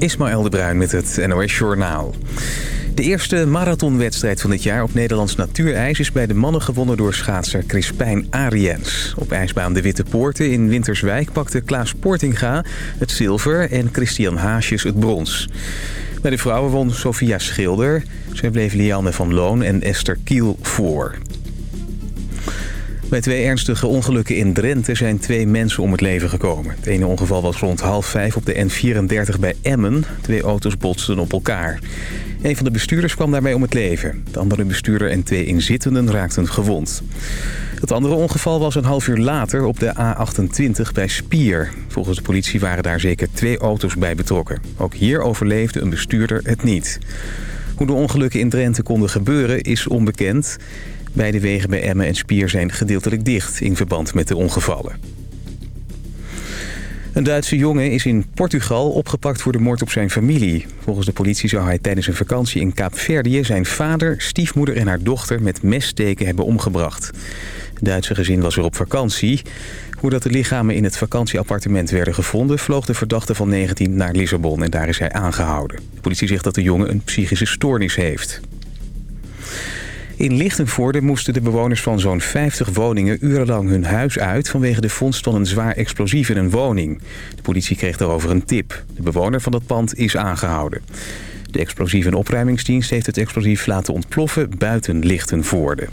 Ismaël de Bruin met het NOS Journaal. De eerste marathonwedstrijd van dit jaar op Nederlands natuurijs... is bij de mannen gewonnen door schaatser Crispijn Ariens. Op ijsbaan De Witte Poorten in Winterswijk pakte Klaas Portinga het zilver... en Christian Haasjes het brons. Bij de vrouwen won Sofia Schilder. Zij bleef Lianne van Loon en Esther Kiel voor. Bij twee ernstige ongelukken in Drenthe zijn twee mensen om het leven gekomen. Het ene ongeval was rond half vijf op de N34 bij Emmen. Twee auto's botsten op elkaar. Een van de bestuurders kwam daarbij om het leven. De andere bestuurder en twee inzittenden raakten gewond. Het andere ongeval was een half uur later op de A28 bij Spier. Volgens de politie waren daar zeker twee auto's bij betrokken. Ook hier overleefde een bestuurder het niet. Hoe de ongelukken in Drenthe konden gebeuren is onbekend. Beide wegen bij Emmen en Spier zijn gedeeltelijk dicht in verband met de ongevallen. Een Duitse jongen is in Portugal opgepakt voor de moord op zijn familie. Volgens de politie zou hij tijdens een vakantie in Kaapverdië... zijn vader, stiefmoeder en haar dochter met messteken hebben omgebracht. Het Duitse gezin was weer op vakantie. Hoe dat de lichamen in het vakantieappartement werden gevonden... vloog de verdachte van 19 naar Lissabon en daar is hij aangehouden. De politie zegt dat de jongen een psychische stoornis heeft. In Lichtenvoorde moesten de bewoners van zo'n 50 woningen urenlang hun huis uit... vanwege de vondst van een zwaar explosief in een woning. De politie kreeg daarover een tip. De bewoner van dat pand is aangehouden. De explosieve en opruimingsdienst heeft het explosief laten ontploffen buiten Lichtenvoorde.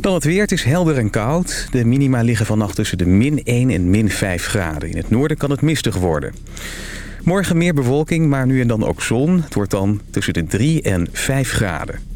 Dan het weer. Het is helder en koud. De minima liggen vannacht tussen de min 1 en min 5 graden. In het noorden kan het mistig worden. Morgen meer bewolking, maar nu en dan ook zon. Het wordt dan tussen de 3 en 5 graden.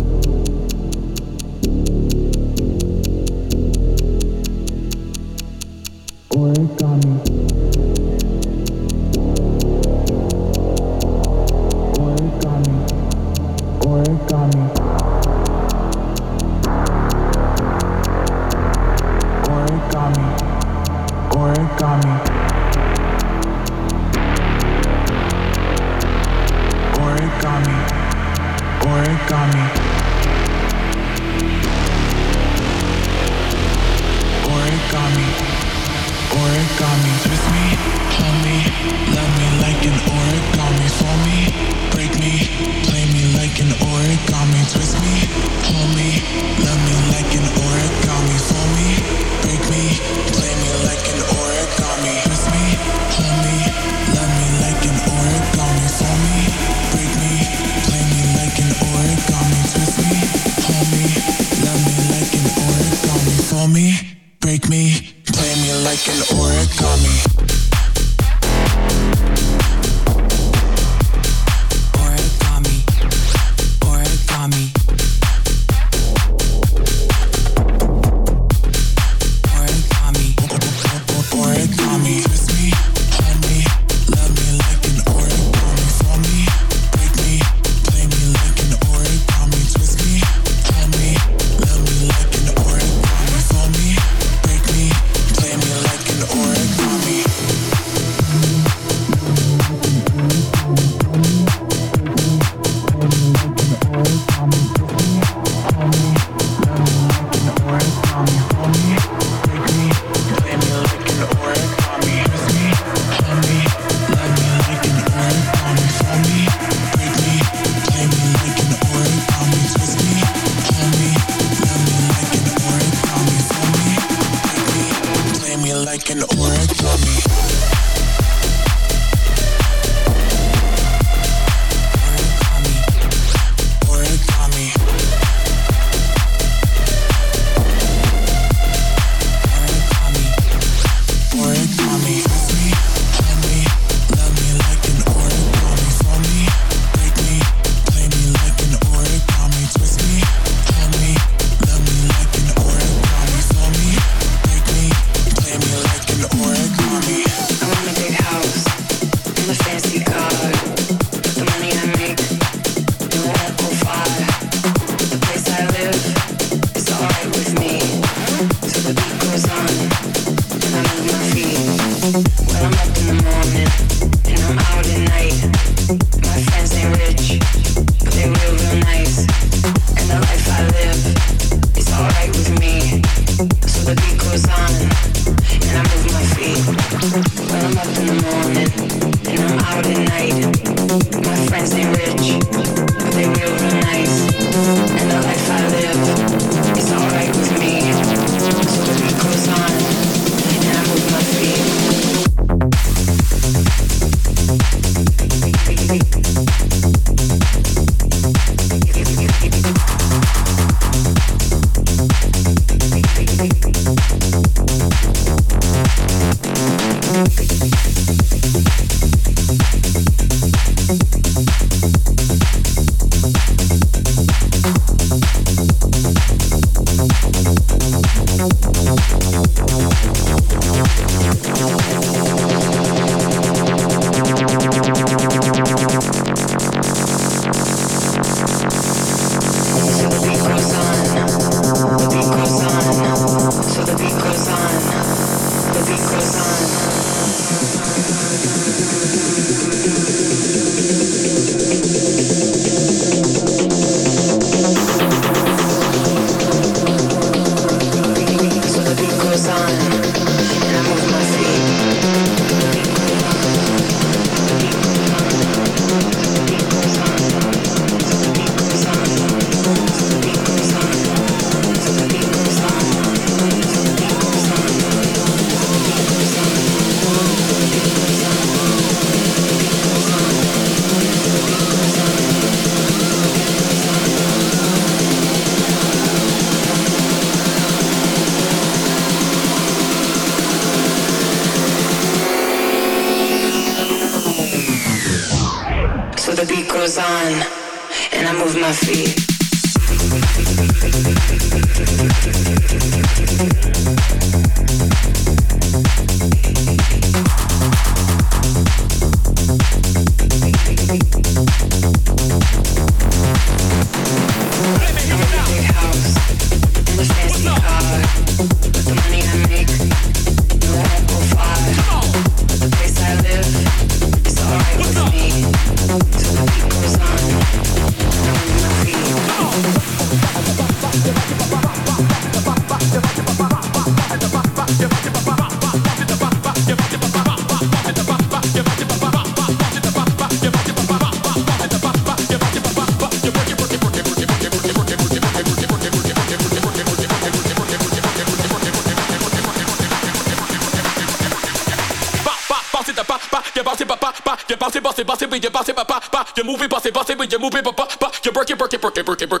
work it, work it, work it.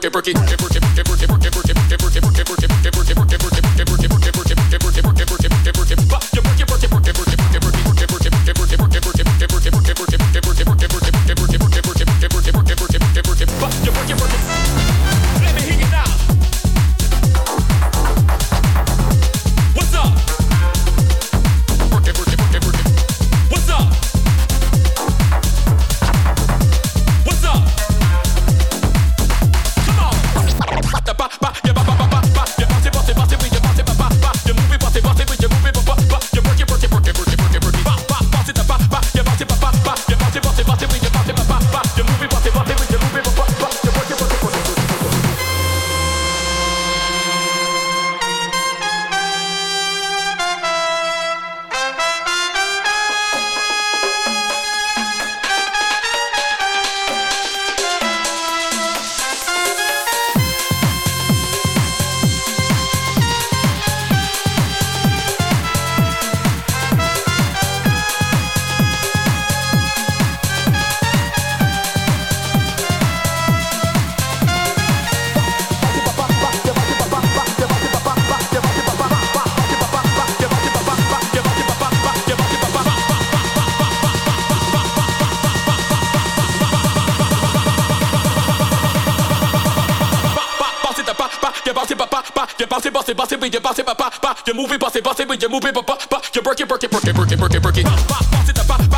Je you papa ba ba ba. You move it, boss it, je it, but you move it, ba ba ba. You je it, je it, je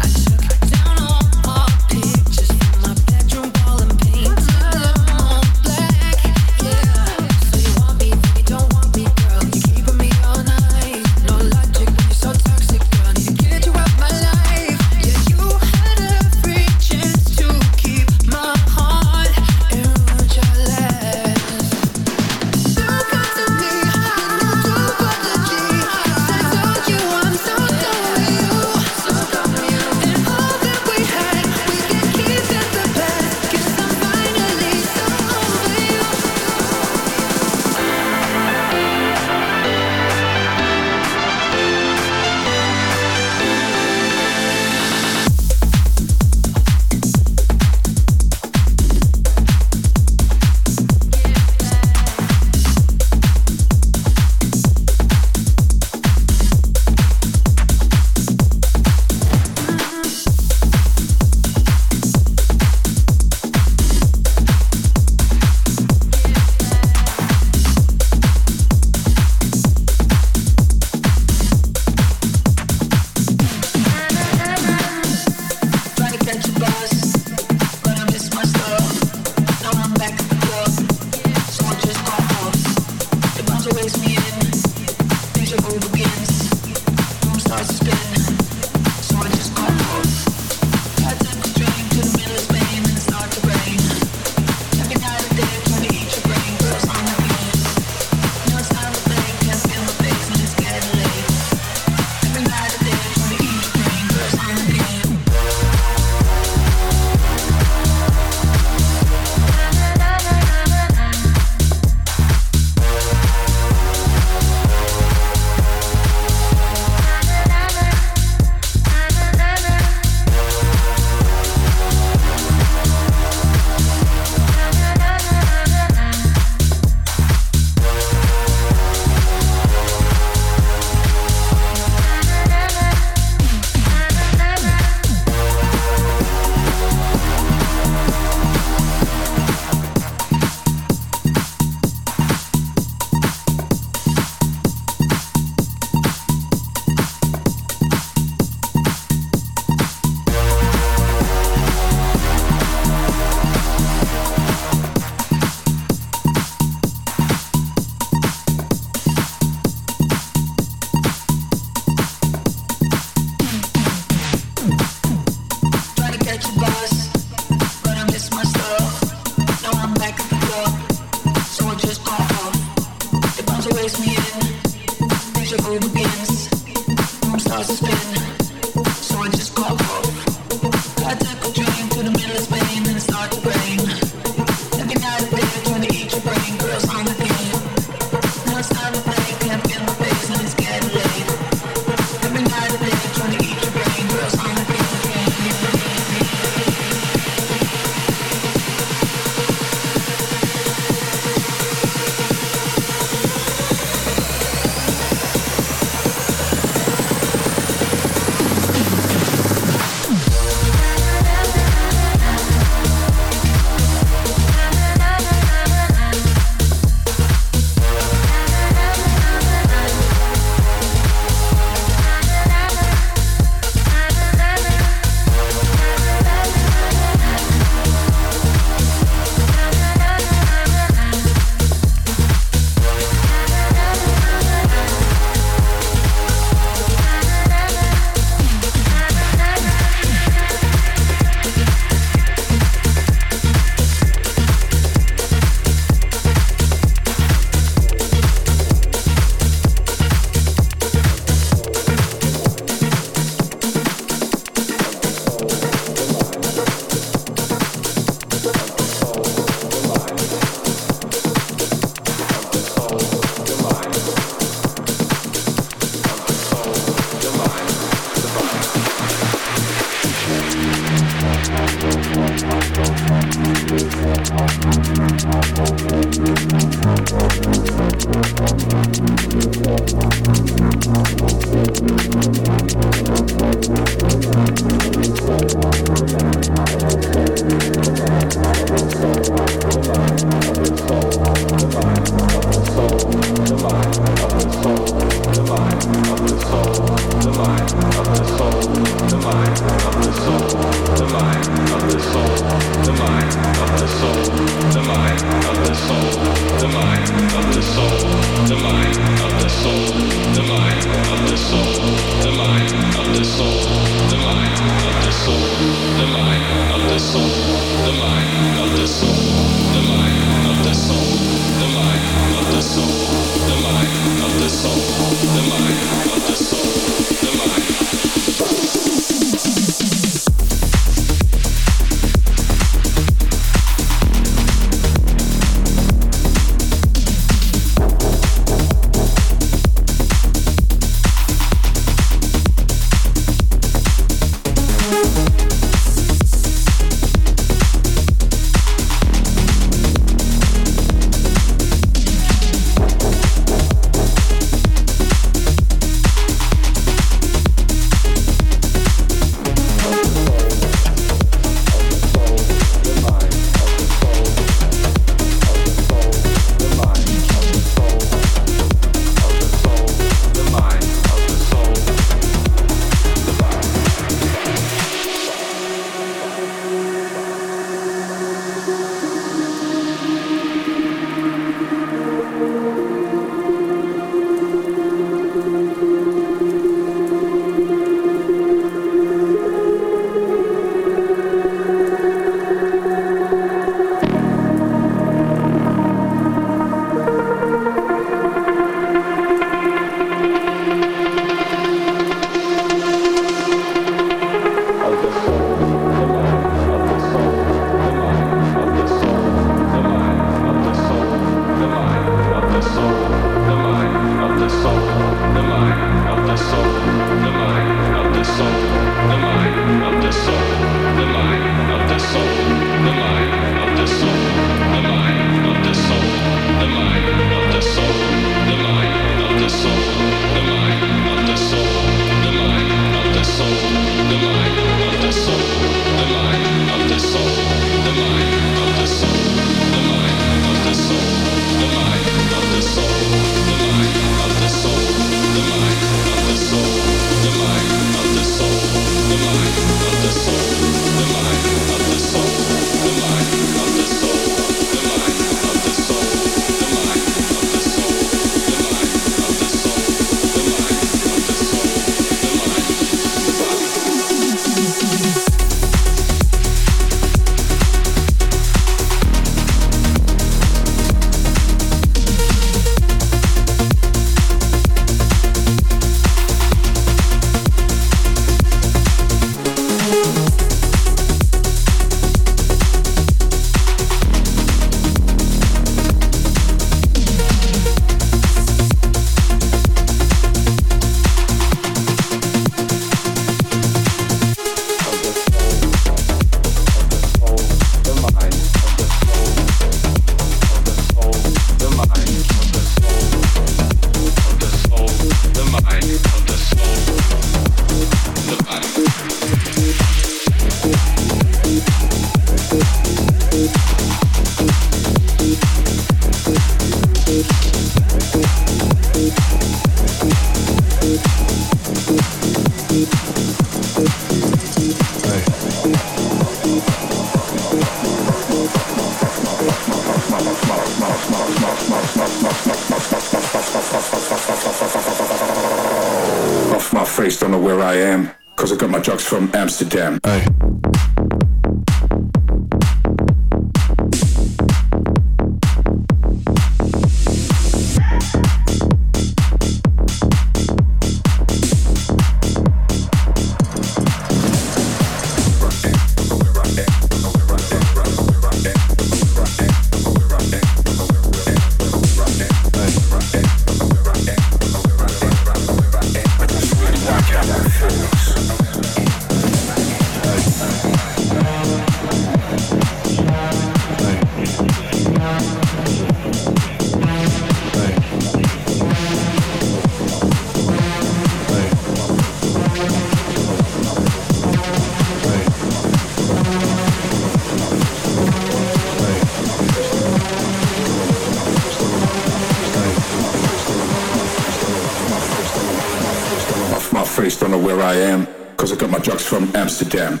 face, don't know where I am. Cause I got my drugs from Amsterdam.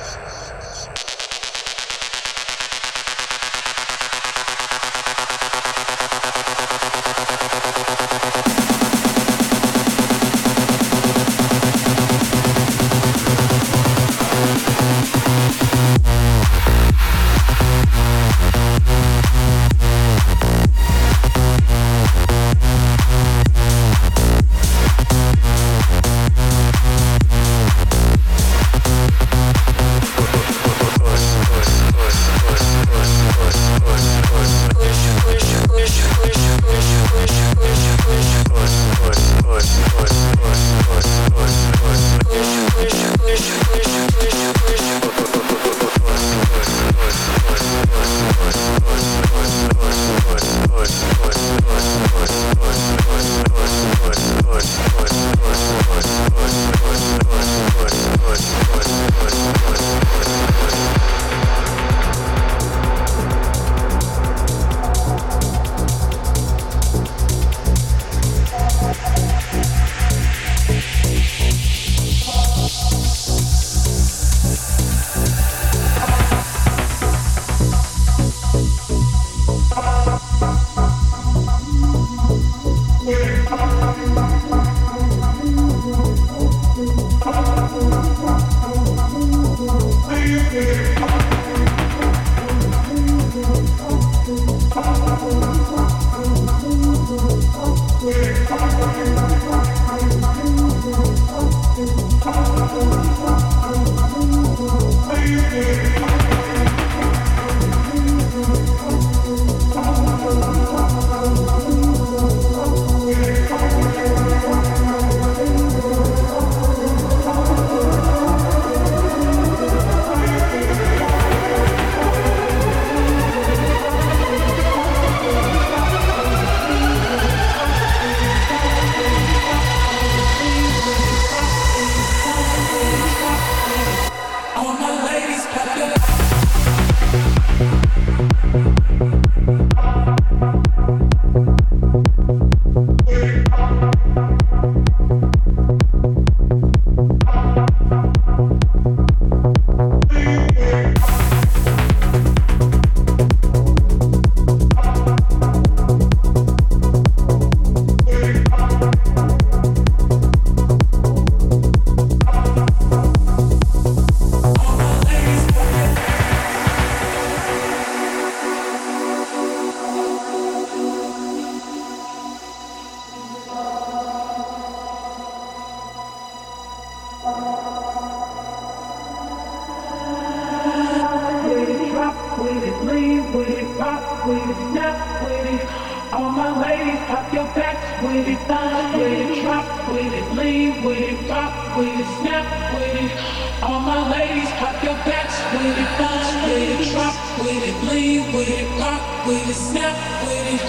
All my ladies, pop your backs with it, bounce with it, drop with it, lean with it, rock with it, snap with it.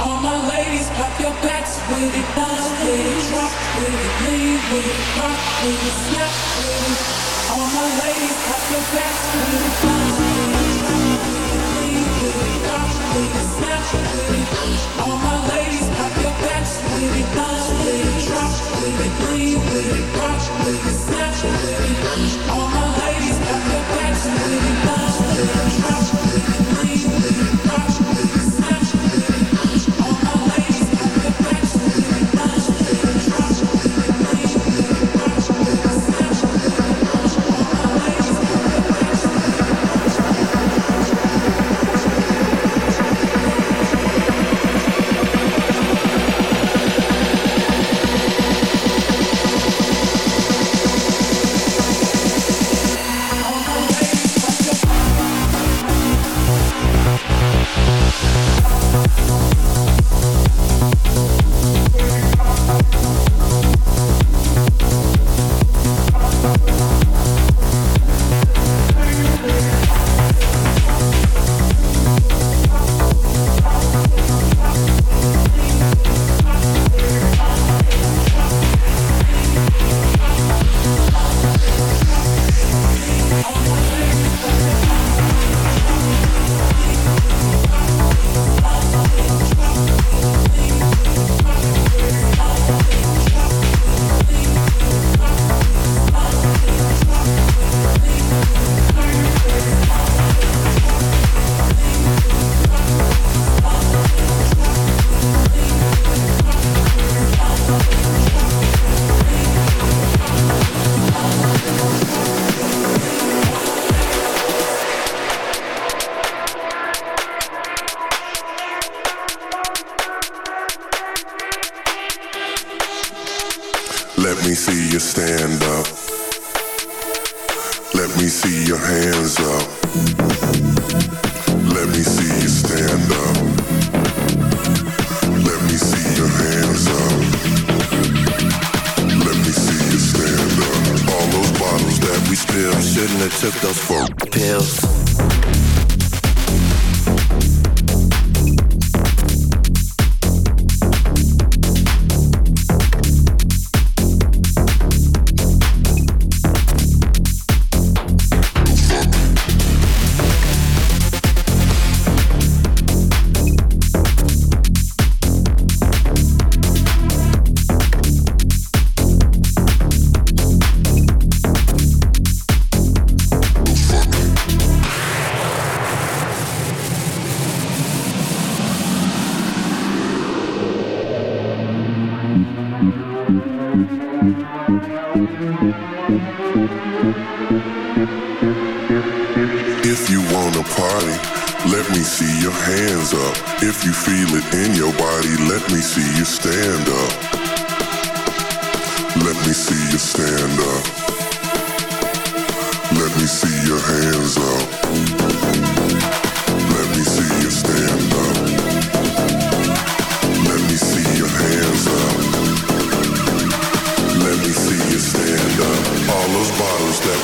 All my ladies, pop your backs with it, bounce with it, drop with it, lean with it, pop with it, snap with it. All my ladies, pop your backs with it. All my ladies got their backs, baby, boss, baby,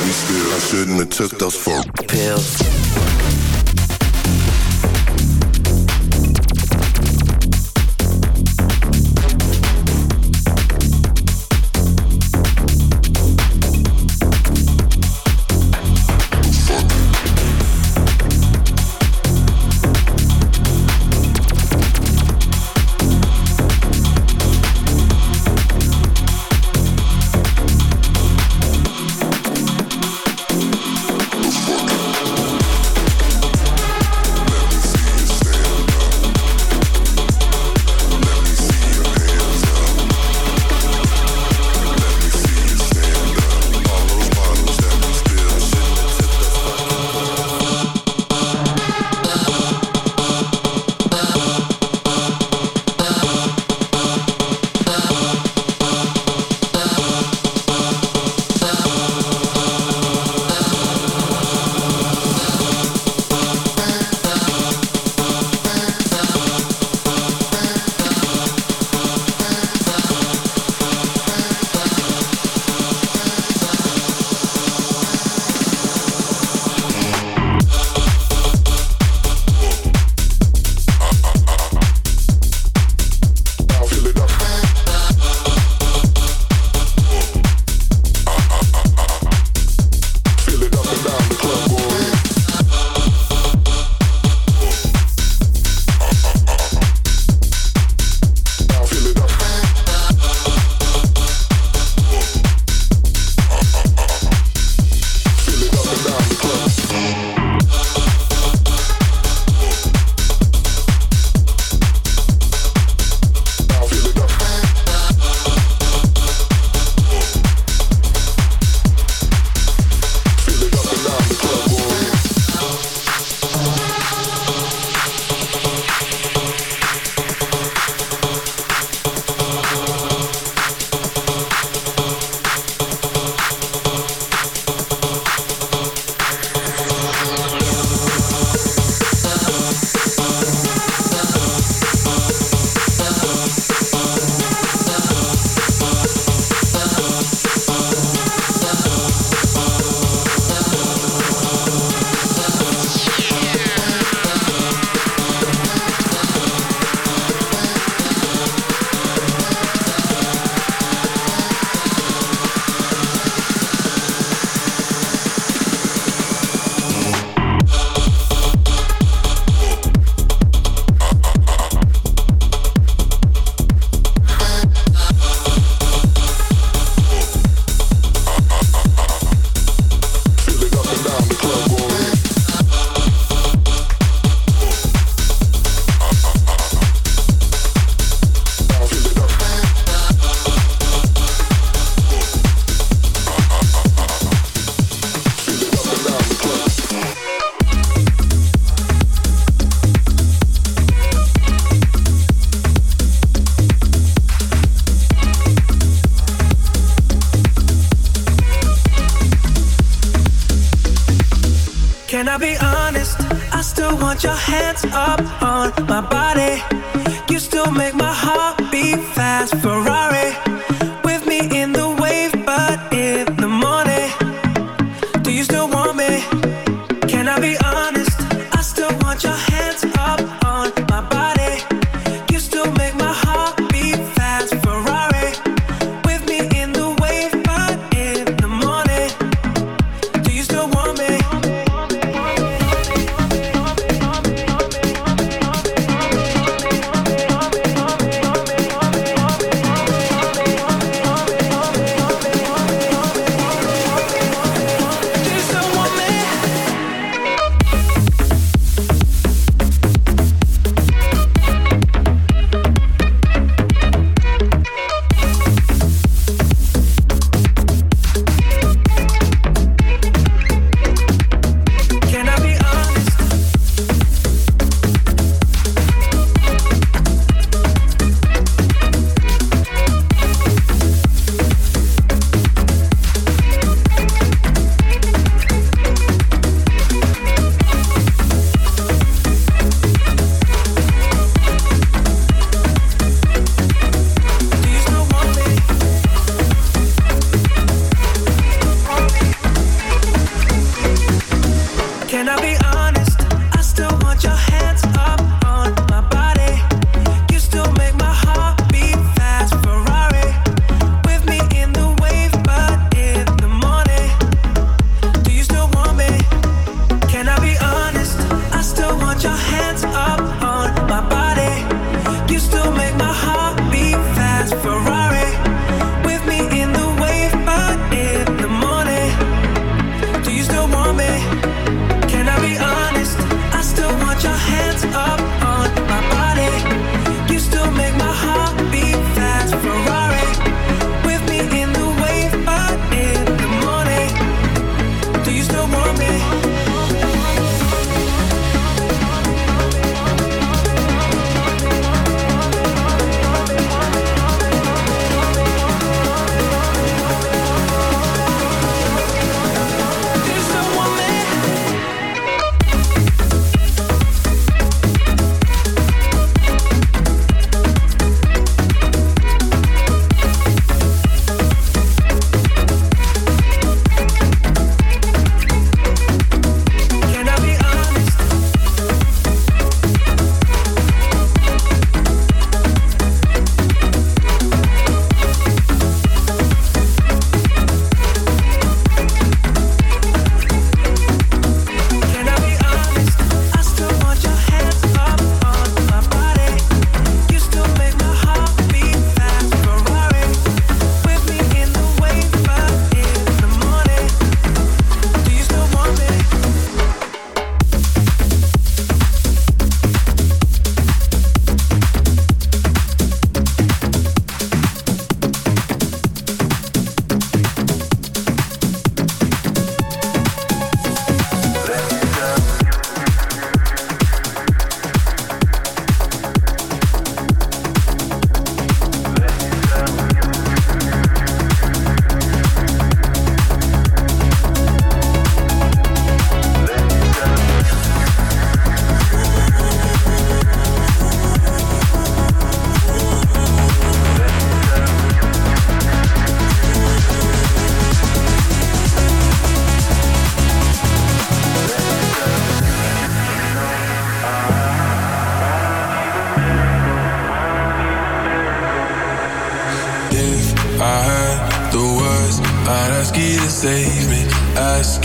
me still. I shouldn't have took those four pills.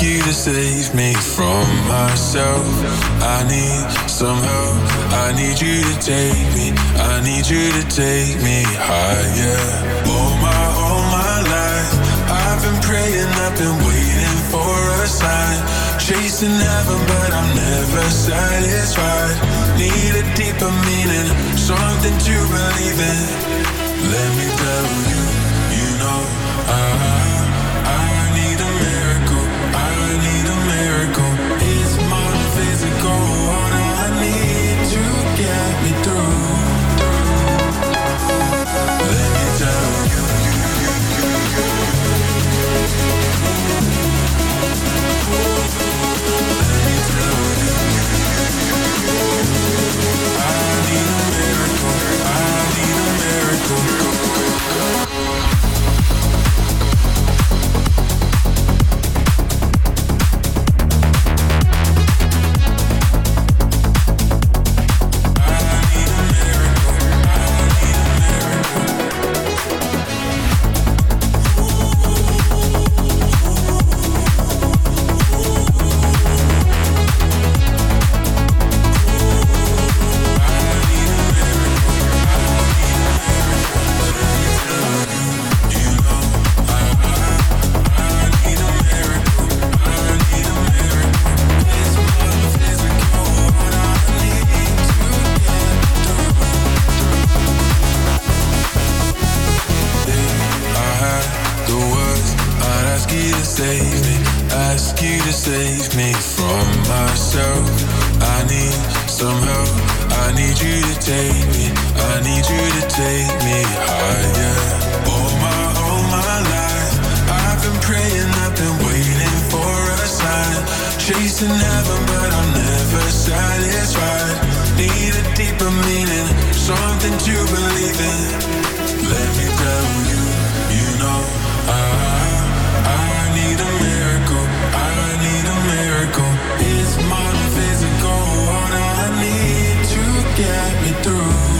you to save me from myself. I need some help. I need you to take me. I need you to take me higher. All my, all my life, I've been praying, I've been waiting for a sign. Chasing heaven, but I'm never satisfied. Need a deeper meaning, something to believe in. Let me tell you, you know. You to save me from myself. I need some help. I need you to take me. I need you to take me higher. All my, all my life, I've been praying, I've been waiting for a sign. Chasing heaven, but I'm never satisfied. Need a deeper meaning, something to believe in. Let me tell you, you know, I, I need a miracle get me through.